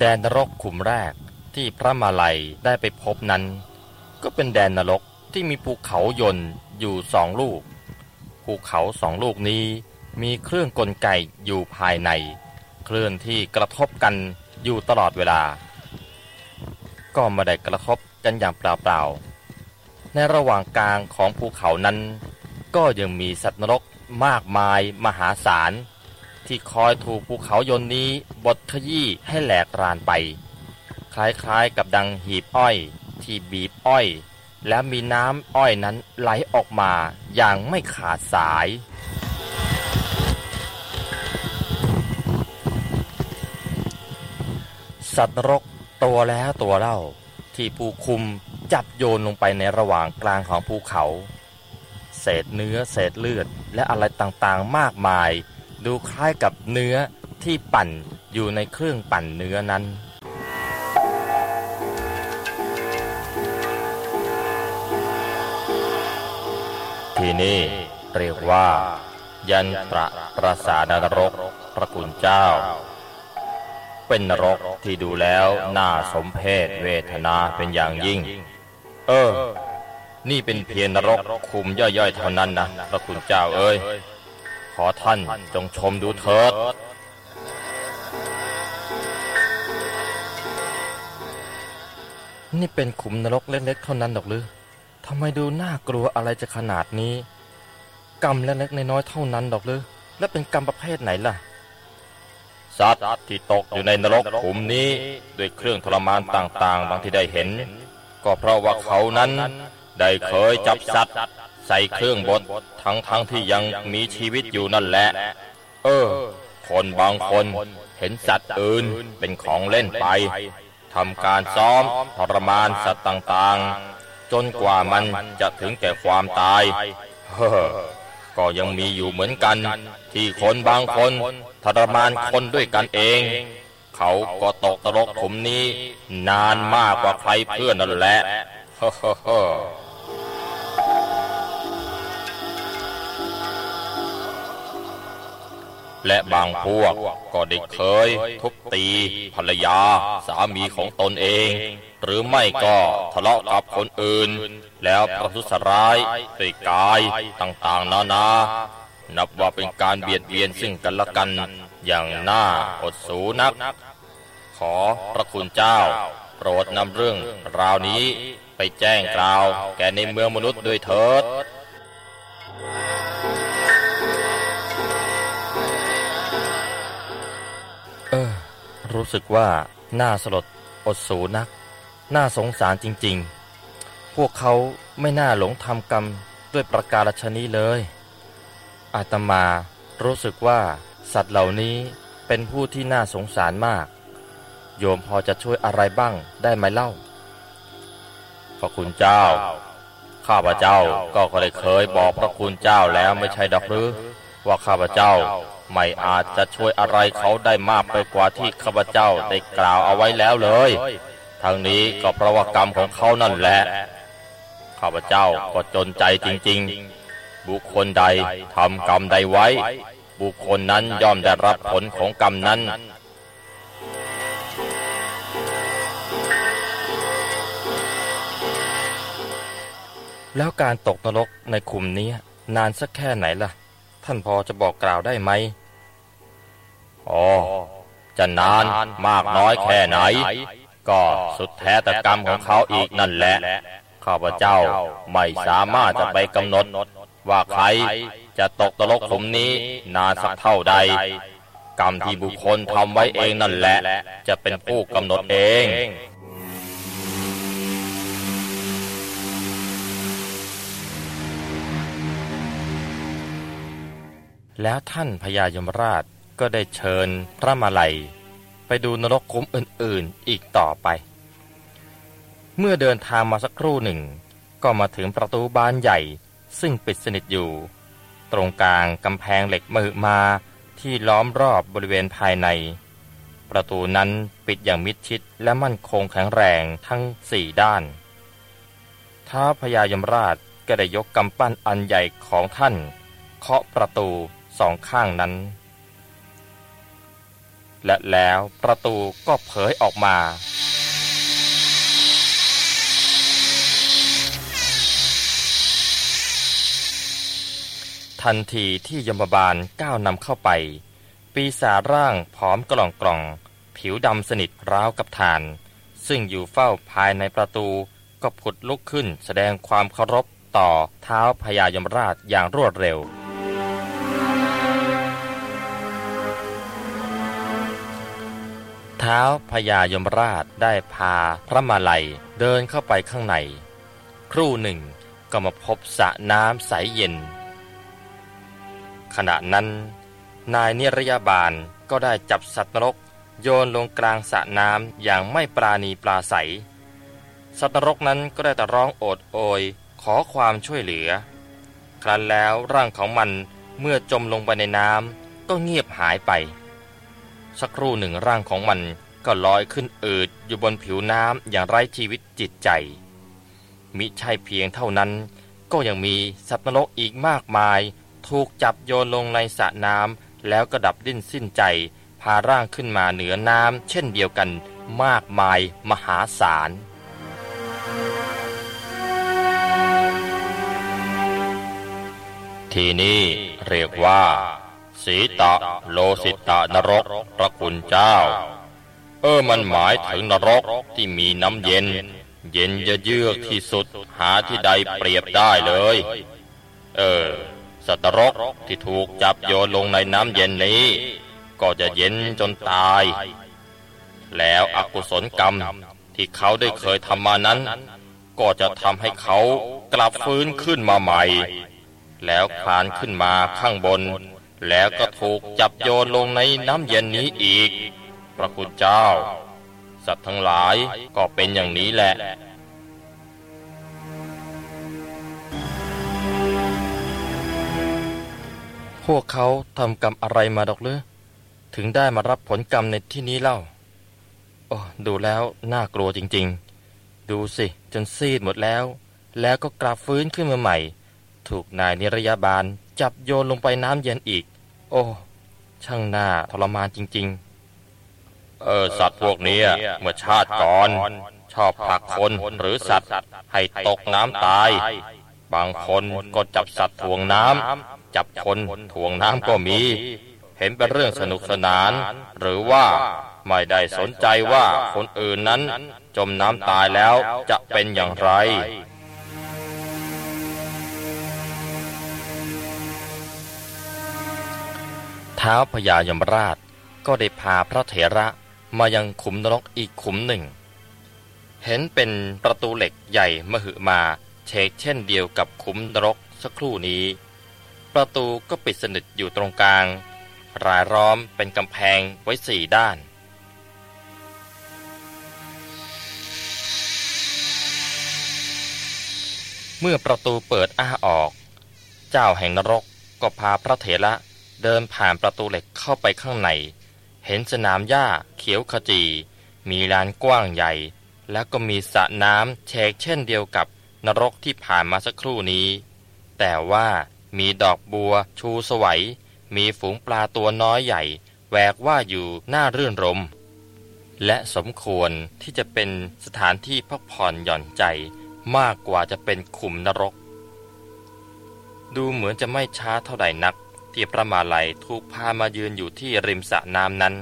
แดนนรกขุมแรกที่พระมาลัยได้ไปพบนั้น ก็เป็นแดนนรกที่มีภูเขายนต์อยู่สองลูก ภูเขาสองลูกนี้มีเครื่องกลไกอยู่ภายใน เคลื่อนที่กระทบกันอยู่ตลอดเวลา ก็ไม่ได้กระทบกันอย่างเปล่าๆ ในระหว่างกลางของภูเขานั้น ก็ยังมีสัตว์นรกมากมายมหาศาล ที่คอยถูกภูเขายนนี้บดขยี้ให้แหลกรานไป คล้ายๆกับดังหีบอ้อย ที่บีบอ้อย และมีน้ำอ้อยนั้นไหลออกมาอย่างไม่ขาดสายสัตว์นรกตัวแล้วตัวเล่า ที่ผู้คุมจับโยนลงไปในระหว่างกลางของภูเขา เศษเนื้อเศษเลือดและอะไรต่างๆมากมาย ดูคล้ายกับเนื้อที่ปั่นอยู่ในเครื่องปั่นเนื้อนั้น ที่นี่เรียกว่า ยันตระประสาทนรกพระคุณเจ้า เป็นนรกที่ดูแล้วน่าสมเพศเวทนาเป็นอย่างยิ่ง เออ นี่เป็นเพียงนรกคุมย่อยๆเท่านั้นนะพระคุณเจ้าเอ้ย ขอท่านจงชมดูเถิด นี่เป็นขุมนรกเล็กๆเท่านั้นหรอกหรือทำไมดูน่ากลัวอะไรจะขนาดนี้ กรรมเล็กๆน้อยๆเท่านั้นหรอกหรือและเป็นกรรมประเภทไหนล่ะสัตว์ที่ตกอยู่ในนรกขุมนี้ด้วยเครื่องทรมานต่างๆบางที่ได้เห็น ก็เพราะว่าเขานั้นได้เคยจับสัตว์ ใส่เครื่องบดทั้งๆทที่ยังมีชีวิตอยู่นั่นแหละ เออ คนบางคนเห็นสัตว์อื่นเป็นของเล่นไปทำการซ้อมทรมานสัตว์ต่างๆ จนกว่ามันจะถึงแก่ความตาย เฮ้อก็ยังมีอยู่เหมือนกัน ที่คนบางคนทรมานคนด้วยกันเอง เขาก็ตกตรกขุมนี้ นานมากกว่าใครเพื่อนนั่นแหละ เฮ้อ และบางพวกก็ได้เคย ทุบตี ภรรยา สามีของตนเอง หรือไม่ก็ทะเลาะกับคนอื่น แล้วประทุษร้ายด้วยกายต่างๆนานานับว่าเป็นการเบียดเบียนซึ่งกันและกันอย่างน่าอดสูนัก ขอพระคุณเจ้า โปรดนำเรื่องราวนี้ไปแจ้งกล่าว แก่ในเมืองมนุษย์ด้วยเถิด รู้สึกว่าน่าสลดอดสูนัก น่าสงสารจริงๆ พวกเขาไม่น่าหลงทำกรรมด้วยประการชนี้เลย อาตมารู้สึกว่าสัตว์เหล่านี้เป็นผู้ที่น่าสงสารมาก โยมพอจะช่วยอะไรบ้างได้ไหมเล่าพระคุณเจ้า ข้าพเจ้าก็เคยเคยบอกพระคุณเจ้าแล้วไม่ใช่ดอกหรือ ว่าข้าพเจ้า ไม่อาจจะช่วยอะไรเขาได้มากไปกว่าที่ข้าพเจ้าได้กล่าวเอาไว้แล้วเลย ทั้งนี้ก็เพราะว่ากรรมของเขานั่นแหละ ข้าพเจ้าก็จนใจจริง ๆ บุคคลใดทำกรรมใดไว้ บุคคลนั้นย่อมได้รับผลของกรรมนั้นแล้วการตกนรกในขุมนี้นานสักแค่ไหนล่ะ ท่านพอจะบอกกล่าวได้ไหมอ๋อจะนานมากน้อยแค่ไหน ก็สุดแท้แต่กรรมของเขาอีกนั่นแหละ ข้าพเจ้าไม่สามารถจะไปกำหนด ว่าใครจะตกตลกขุมนี้นานสักเท่าใด กรรมที่บุคคลทำไว้เองนั่นแหละ จะเป็นผู้กำหนดเอง แล้วท่านพญายมราชก็ได้เชิญพระมาลัย ไปดูนรกขุมอื่นๆอีกต่อไป เมื่อเดินทางมาสักครู่หนึ่ง ก็มาถึงประตูบานใหญ่ ซึ่งปิดสนิทอยู่ ตรงกลางกำแพงเหล็กมือมาที่ล้อมรอบบริเวณภายใน ประตูนั้นปิดอย่างมิดชิดและมั่นคงแข็งแรงทั้งสี่ด้านท้าพญายมราชก็ได้ยกกำปั้นอันใหญ่ของท่าน เคาะประตู สองข้างนั้น และแล้วประตูก็เผยออกมา ทันทีที่ยมบาลก้าวนำเข้าไป ปีศาจร่างผอมกล่องกล่อง ผิวดำสนิทราวกับฐาน ซึ่งอยู่เฝ้าภายในประตูก็ผุดลุกขึ้นแสดงความเคารพต่อเท้าพญายมราชอย่างรวดเร็ว เท้าพญายมราชได้พาพระมาลัยเดินเข้าไปข้างใน ครู่หนึ่งก็มาพบสระน้ำใสเย็น ขณะนั้นนายนิรยาบาลก็ได้จับสัตว์นรกโยนลงกลางสระน้ำอย่างไม่ปราณีปลาใส สัตว์นรกนั้นก็ได้แต่ร้องโอดโอย ขอความช่วยเหลือ ครั้นแล้วร่างของมันเมื่อจมลงไปในน้ำก็เงียบหายไป สักครู่หนึ่งร่างของมันก็ลอยขึ้นอืดอยู่บนผิวน้ำอย่างไร้ชีวิตจิตใจ มิใช่เพียงเท่านั้น ก็ยังมีสัตว์นรกอีกมากมาย ถูกจับโยนลงในสระน้ำแล้วก็ดับดิ้นสิ้นใจ พาร่างขึ้นมาเหนือน้ำเช่นเดียวกันมากมายมหาศาลทีนี่เรียกว่า สีตะโลสิตะนรกพระคุณเจ้า เออมันหมายถึงนรกที่มีน้ำเย็น เย็นจะเยือกที่สุดหาที่ใดเปรียบได้เลย เออ สัตว์นรกที่ถูกจับโยนลงในน้ำเย็นนี้ ก็จะเย็นจนตาย แล้วอกุศลกรรมที่เขาได้เคยทำมานั้น ก็จะทำให้เขากลับฟื้นขึ้นมาใหม่ แล้วคลานขึ้นมาข้างบน แล้วก็ถูกจับโยนลงในน้ำเย็นนี้อีก พระคุณเจ้า สัตว์ทั้งหลายก็เป็นอย่างนี้แหละพวกเขาทำกรรมอะไรมาดอกเลือถึงได้มารับผลกรรมในที่นี้เล่าโอ้ดูแล้วน่ากลัวจริงๆ ดูสิ จนซีดหมดแล้ว แล้วก็กลับฟื้นขึ้นมาใหม่ ถูกนายนิรยาบาลจับโยนลงไปน้ำเย็นอีก โอ้ ช่างน่าทรมานจริง ๆ เออสัตว์พวกนี้เมื่อชาติก่อน ชอบผลักคนหรือสัตว์ให้ตกน้ำตาย บางคนก็จับสัตว์ถ่วงน้ำจับคนถ่วงน้ำก็มี เห็นเป็นเรื่องสนุกสนาน หรือว่าไม่ได้สนใจว่าคนอื่นนั้นจมน้ำตายแล้วจะเป็นอย่างไร ท้าพญายมราชก็ได้พาพระเถระมายังขุมนรกอีกขุมหนึ่ง เห็นเป็นประตูเหล็กใหญ่มหึมาเชกเช่นเดียวกับขุมนรกสักครู่นี้ ประตูก็ปิดสนิทอยู่ตรงกลาง รายล้อมเป็นกำแพงไว้สี่ด้านเมื่อประตูเปิดอ้าออก เจ้าแห่งนรกก็พาพระเถระ เดินผ่านประตูเหล็กเข้าไปข้างใน เห็นสนามหญ้าเขียวขจี มีลานกว้างใหญ่ แล้วก็มีสระน้ำแฉกเช่นเดียวกับนรกที่ผ่านมาสักครู่นี้ แต่ว่ามีดอกบัวชูสวัย มีฝูงปลาตัวน้อยใหญ่แหวกว่าอยู่หน้ารื่นรม และสมควรที่จะเป็นสถานที่พักผ่อนหย่อนใจมากกว่าจะเป็นขุมนรก ดูเหมือนจะไม่ช้าเท่าใดนัก ที่พระมาลัยถูกพามายืนอยู่ที่ริมสระน้ำนั้น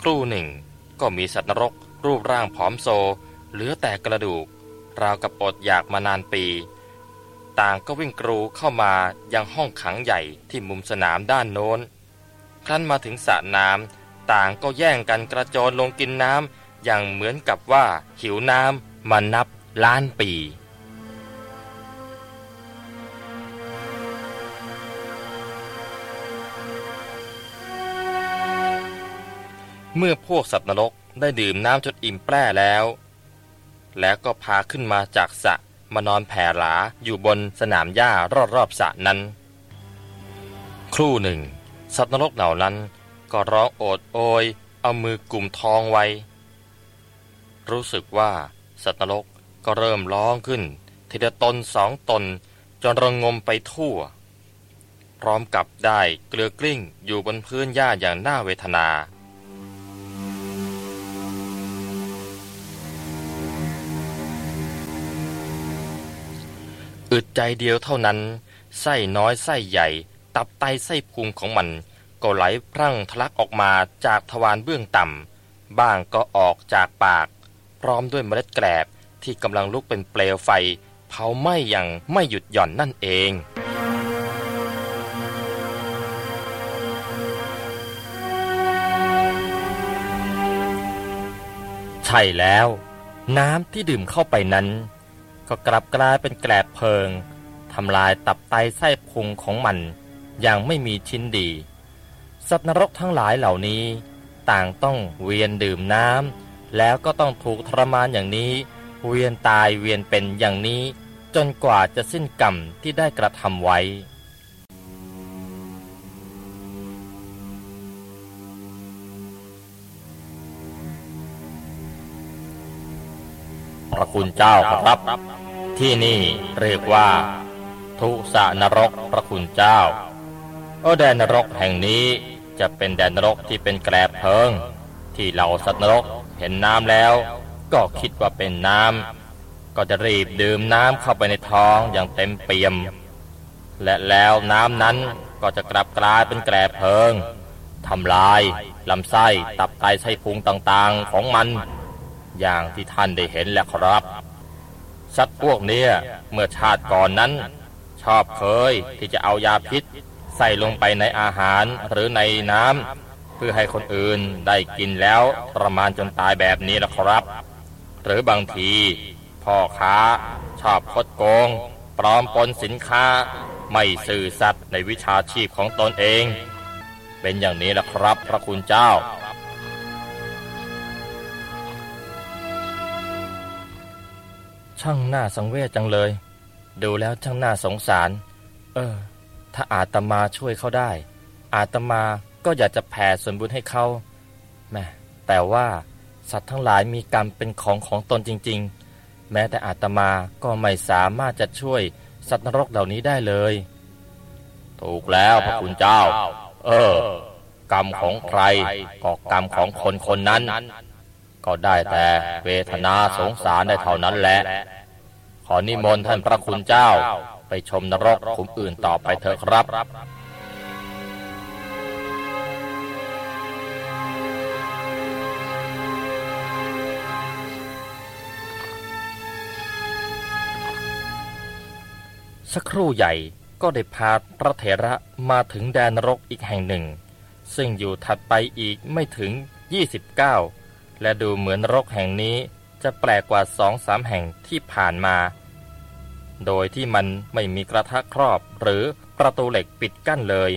ครู่หนึ่ง ก็มีสัตว์นรก รูปร่างผอมโซ เหลือแต่กระดูก ราวกับอดอยากมานานปี ต่างก็วิ่งกรูเข้ามายังห้องขังใหญ่ที่มุมสนามด้านโน้น ครั้นมาถึงสระน้ำต่างก็แย่งกันกระโจนลงกินน้ำอย่างเหมือนกับว่าหิวน้ำมานับล้านปี เมื่อพวกสัตว์นรกได้ดื่มน้ำจนอิ่มแปร่แล้ว แล้วก็พาขึ้นมาจากสระมานอนแผ่หลาอยู่บนสนามหญ้ารอบๆสระนั้น ครู่หนึ่ง สัตว์นรกเหล่านั้นก็ร้องโอดโอย เอามือกลุ่มทองไว้ รู้สึกว่าสัตว์นรกก็เริ่มร้องขึ้นทีละตนสองตนจนระงมไปทั่ว พร้อมกับได้เกลือกลิ้งอยู่บนพื้นหญ้าอย่างน่าเวทนา อึดใจเดียวเท่านั้น ไส้น้อยไส้ใหญ่ ตับไตไส้พุงของมันก็ไหลพรั่งทะลักออกมาจากทวารเบื้องต่ำ บ้างก็ออกจากปาก พร้อมด้วยเมล็ดแกลบที่กำลังลุกเป็นเปลวไฟ เผาไหม้อย่างไม่หยุดหย่อนนั่นเองใช่แล้ว น้ำที่ดื่มเข้าไปนั้น ก็กลับกลายเป็นแกลบเพลิงทำลายตับไตไส้พุงของมันอย่างไม่มีชิ้นดี สัตว์นรกทั้งหลายเหล่านี้ ต่างต้องเวียนดื่มน้ำแล้วก็ต้องถูกทรมานอย่างนี้ เวียนตายเวียนเป็นอย่างนี้ จนกว่าจะสิ้นกรรมที่ได้กระทำไว้ พระคุณเจ้าครับ ที่นี่เรียกว่า ทุสานรกพระคุณเจ้าโอแดนนรกแห่งนี้จะเป็นแดนนรกที่เป็นแกลบเพิง ที่เหล่าสัตว์นรกเห็นน้ำแล้ว ก็คิดว่าเป็นน้ำก็จะรีบดื่มน้ำเข้าไปในท้องอย่างเต็มเปี่ยม และแล้วน้ำนั้นก็จะกลับกลายเป็นแกลบเพิงทำลายลำไส้ตับไตไส้พุงต่างๆของมัน อย่างที่ท่านได้เห็นแล้วครับ สัตว์พวกเนี้ยเมื่อชาติก่อนนั้น ชอบเคยที่จะเอายาพิษ ใส่ลงไปในอาหารหรือในน้ำเพื่อให้คนอื่นได้กินแล้วทรมานจนตายแบบนี้ละครับ หรือบางทีพ่อค้าชอบคดโกง ปลอมปนสินค้า ไม่ซื่อสัตย์ในวิชาชีพของตนเอง เป็นอย่างนี้ละครับ พระคุณเจ้า ช่างน่าสังเวชจังเลย ดูแล้วช่างน่าสงสาร เออ ถ้าอาตมาช่วยเขาได้ อาตมาก็อยากจะแผ่ส่วนบุญให้เขาแม่แต่ว่าสัตว์ทั้งหลายมีกรรมเป็นของของตนจริง ๆ แม้แต่อาตมาก็ไม่สามารถจะช่วยสัตว์นรกเหล่านี้ได้เลย ถูกแล้วพระคุณเจ้า เออ กรรมของใครก็กรรมของคนคนนั้น ก็ได้แต่เวทนาสงสารได้เท่านั้นแหละ ขอนิมนต์ท่านพระคุณเจ้าไปชมนรกขุมอื่นต่อไปเถอะครับสักครู่ใหญ่ก็ได้พาพระเถระมาถึงแดนนรกอีกแห่งหนึ่ง ซึ่งอยู่ถัดไปอีกไม่ถึง 29 และดูเหมือนรกแห่งนี้จะแปลกกว่าสองสามแห่งที่ผ่านมา โดยที่มันไม่มีกระทะครอบหรือประตูเหล็กปิดกั้นเลย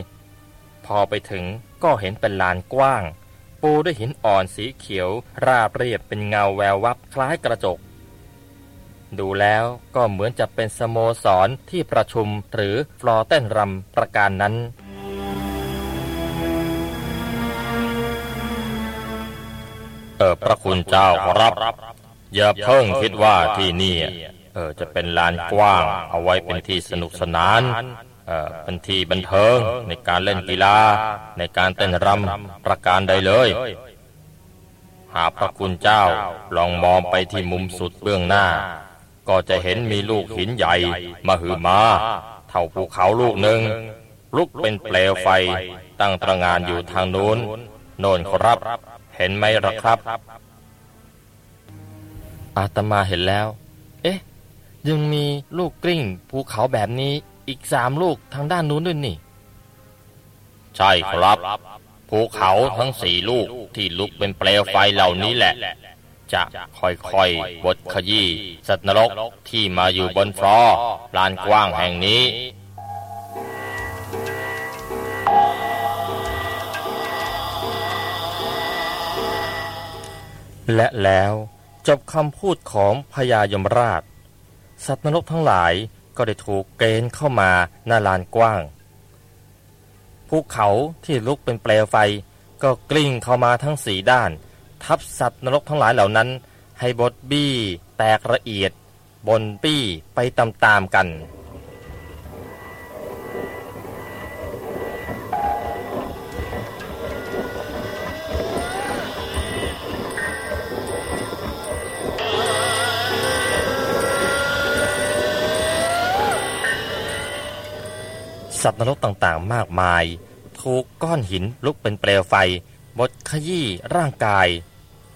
พอไปถึงก็เห็นเป็นลานกว้าง ปูด้วยหินอ่อนสีเขียว ราบเรียบเป็นเงาแวววับคล้ายกระจก ดูแล้วก็เหมือนจะเป็นสโมสรที่ประชุมหรือฟลอเต้นรำประการนั้น เออพระคุณเจ้าครับ อย่าเพิ่งคิดว่าที่นี่เออจะเป็นลานกว้าง เอาไว้เป็นที่สนุกสนานเออเป็นที่บันเทิงในการเล่นกีฬา ในการเต้นรำประการใดเลย หากพระคุณเจ้าลองมองไปที่มุมสุดเบื้องหน้า ก็จะเห็นมีลูกหินใหญ่มาหือมาเท่าภูเขาลูกหนึ่งลุกเป็นเปลวไฟตั้งตระงานอยู่ทางนู้นโน่นครับ เห็นไหมล่ะครับ อาตมาเห็นแล้ว เอ๊ะ ยังมีลูกกลิ้งภูเขาแบบนี้อีกสามลูกทางด้านนู้นด้วยนี่ ใช่ครับ ภูเขาทั้งสี่ลูกที่ลุกเป็นเปลวไฟเหล่านี้แหละ จะค่อยๆบดขยี้สัตว์นรกที่มาอยู่บนฟลอลานกว้างแห่งนี้ และแล้วจบคำพูดของพญายมราช สัตว์นรกทั้งหลายก็ได้ถูกเกณฑ์เข้ามาหน้าลานกว้าง ภูเขาที่ลุกเป็นเปลวไฟก็กลิ้งเข้ามาทั้งสีด้าน ทับสัตว์นรกทั้งหลายเหล่านั้น ให้บดบี้ แตกละเอียด บนปี้ไปตามๆกัน สัตว์นรกต่างๆ มากมาย ถูกก้อนหินลุกเป็นเปลวไฟบดขยี้ร่างกาย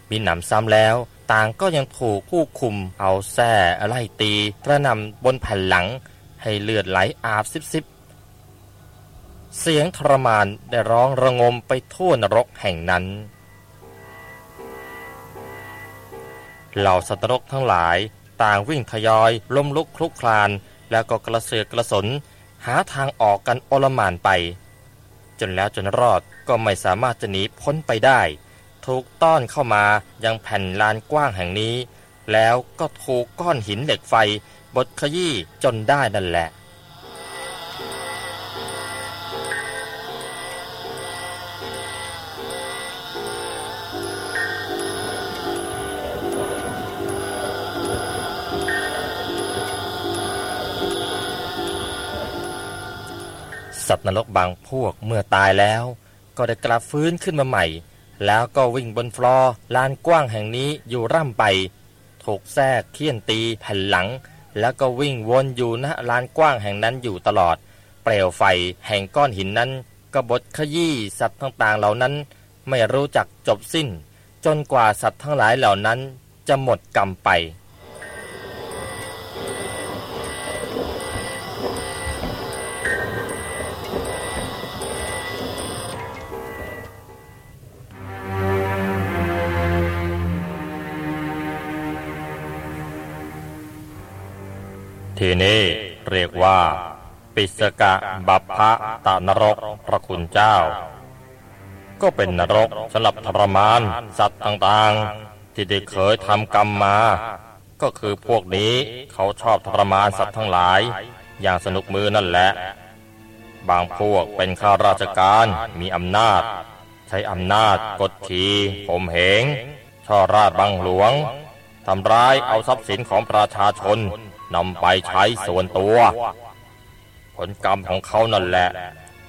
มีหนำซ้ำแล้ว ต่างก็ยังถูกผู้คุมเอาแส้ไล่ตีกระนำบนแผ่นหลัง ให้เลือดไหลอาบซิบซิบเสียงทรมานได้ร้องระงมไปทั่วนรกแห่งนั้น เหล่าสัตว์นรกทั้งหลาย ต่างวิ่งทยอยล้มลุกคลุกคลาน แล้วก็กระเสือกกระสน หาทางออกกันโอลหมานไป จนแล้วจนรอดก็ไม่สามารถจะหนีพ้นไปได้ ถูกต้อนเข้ามายังแผ่นลานกว้างแห่งนี้ แล้วก็ถูกก้อนหินเหล็กไฟบดขยี้จนได้นั่นแหละ สัตว์นรกบางพวกเมื่อตายแล้ว ก็ได้กลับฟื้นขึ้นมาใหม่ แล้วก็วิ่งบนฟลอร์ลานกว้างแห่งนี้อยู่ร่ำไป ถูกแทรกเคี่ยนตีแผ่นหลัง แล้วก็วิ่งวนอยู่ณลานกว้างแห่งนั้นอยู่ตลอด เปลวไฟแห่งก้อนหินนั้น ก็บดขยี้สัตว์ต่างๆเหล่านั้น ไม่รู้จักจบสิ้น จนกว่าสัตว์ทั้งหลายเหล่านั้นจะหมดกรรมไป ทีนี้เรียกว่า ปิสกะบัพพะตานรกพระคุณเจ้า ก็เป็นนรกสำหรับทรมาน สัตว์ต่างๆ ที่ได้เคยทำกรรมมา ก็คือพวกนี้เขาชอบทรมานสัตว์ทั้งหลาย อย่างสนุกมือนั่นแหละ บางพวกเป็นข้าราชการมีอำนาจ ใช้อำนาจกดขี่ข่มเหงช่อราดบังหลวงทำร้ายเอาทรัพย์สินของประชาชน นำไปใช้ส่วนตัว ผลกรรมของเขานั่นแหละ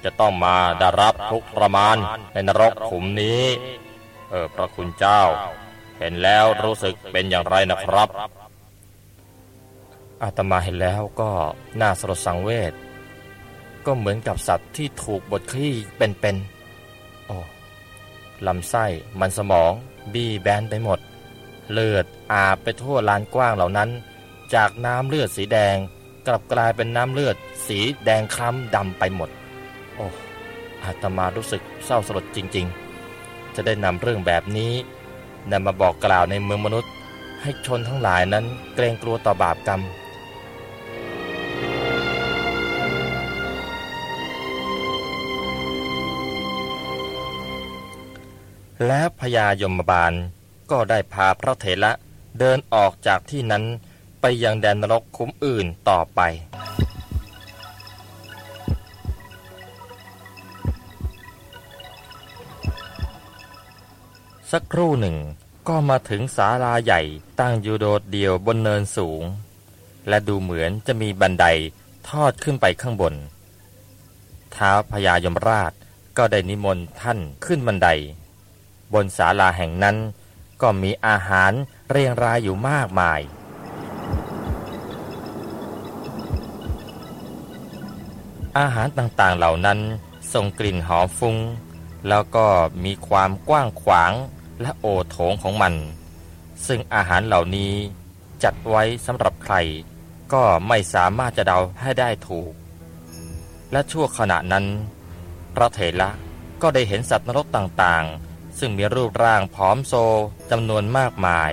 จะต้องมาได้รับทุกข์ทรมานในนรกขุมนี้ เออพระคุณเจ้า เห็นแล้วรู้สึกเป็นอย่างไรนะครับอาตมาเห็นแล้วก็น่าสลดสังเวชก็เหมือนกับสัตว์ที่ถูกบดขี้เป็นๆโอ้ลำไส้มันสมอง บี้แบนไปหมด เลือดอาบไปทั่วลานกว้างเหล่านั้น จากน้ำเลือดสีแดง กลับกลายเป็นน้ำเลือด สีแดงคล้ำดำไปหมด โอ้อาตมารู้สึกเศร้าสลดจริง ๆ จะได้นำเรื่องแบบนี้นำมาบอกกล่าวในเมืองมนุษย์ ให้ชนทั้งหลายนั้นเกรงกลัวต่อบาปกรรมแล้วพญายมบาลก็ได้พาพระเถระเดินออกจากที่นั้น ไปยังแดนนรกคุ้มอื่นต่อไป สักครู่หนึ่งก็มาถึงศาลาใหญ่ตั้งอยู่โดดเดี่ยวบนเนินสูง และดูเหมือนจะมีบันไดทอดขึ้นไปข้างบน ท้าวพญายมราชก็ได้นิมนต์ท่านขึ้นบันได บนศาลาแห่งนั้นก็มีอาหารเรียงรายอยู่มากมาย อาหารต่างๆเหล่านั้นส่งกลิ่นหอมฟุง้ง แล้วก็มีความกว้างขวางและโอโถงของมัน ซึ่งอาหารเหล่านี้จัดไว้สำหรับใคร ก็ไม่สามารถจะเดาให้ได้ถูก และชั่วขณะนั้น พระเถระก็ได้เห็นสัตว์นรกต่างๆ ซึ่งมีรูปร่างผอมโซจำนวนมากมาย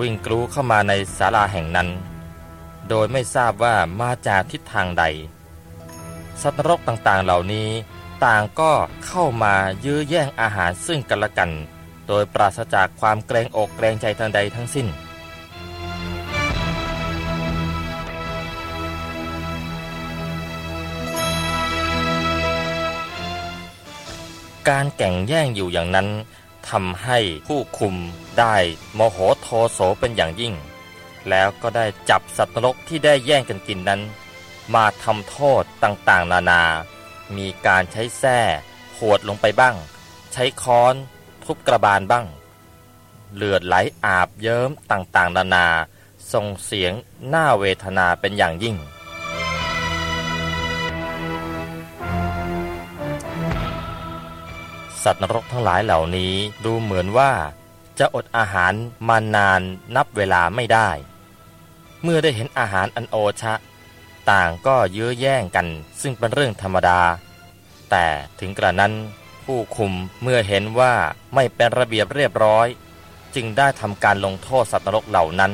วิ่งกรูเข้ามาในศาลาแห่งนั้น โดยไม่ทราบว่ามาจากทิศทางใด สัตว์นรกต่างๆเหล่านี้ ต่างก็เข้ามายื้อแย่งอาหารซึ่งกันและกัน โดยปราศจากความเกรงอกเกรงใจทางใดทั้งสิ้น การแข่งแย่งอยู่อย่างนั้นทำให้ผู้คุมได้โมโหโทโสเป็นอย่างยิ่ง แล้วก็ได้จับสัตว์นรกที่ได้แย่งกันกินนั้น มาทำโทษต่างๆ นานา มีการใช้แส้ขวดลงไปบ้าง ใช้ค้อนทุบกระบาลบ้าง เลือดไหลอาบเยิ้มต่างๆ นานาส่งเสียงหน้าเวทนาเป็นอย่างยิ่ง สัตว์นรกทั้งหลายเหล่านี้ดูเหมือนว่า จะอดอาหารมานานนับเวลาไม่ได้ เมื่อได้เห็นอาหารอันโอชะ ต่างก็เยื้อแย่งกัน ซึ่งเป็นเรื่องธรรมดา แต่ถึงกระนั้นผู้คุมเมื่อเห็นว่าไม่เป็นระเบียบเรียบร้อย จึงได้ทำการลงโทษสัตว์นรกเหล่านั้น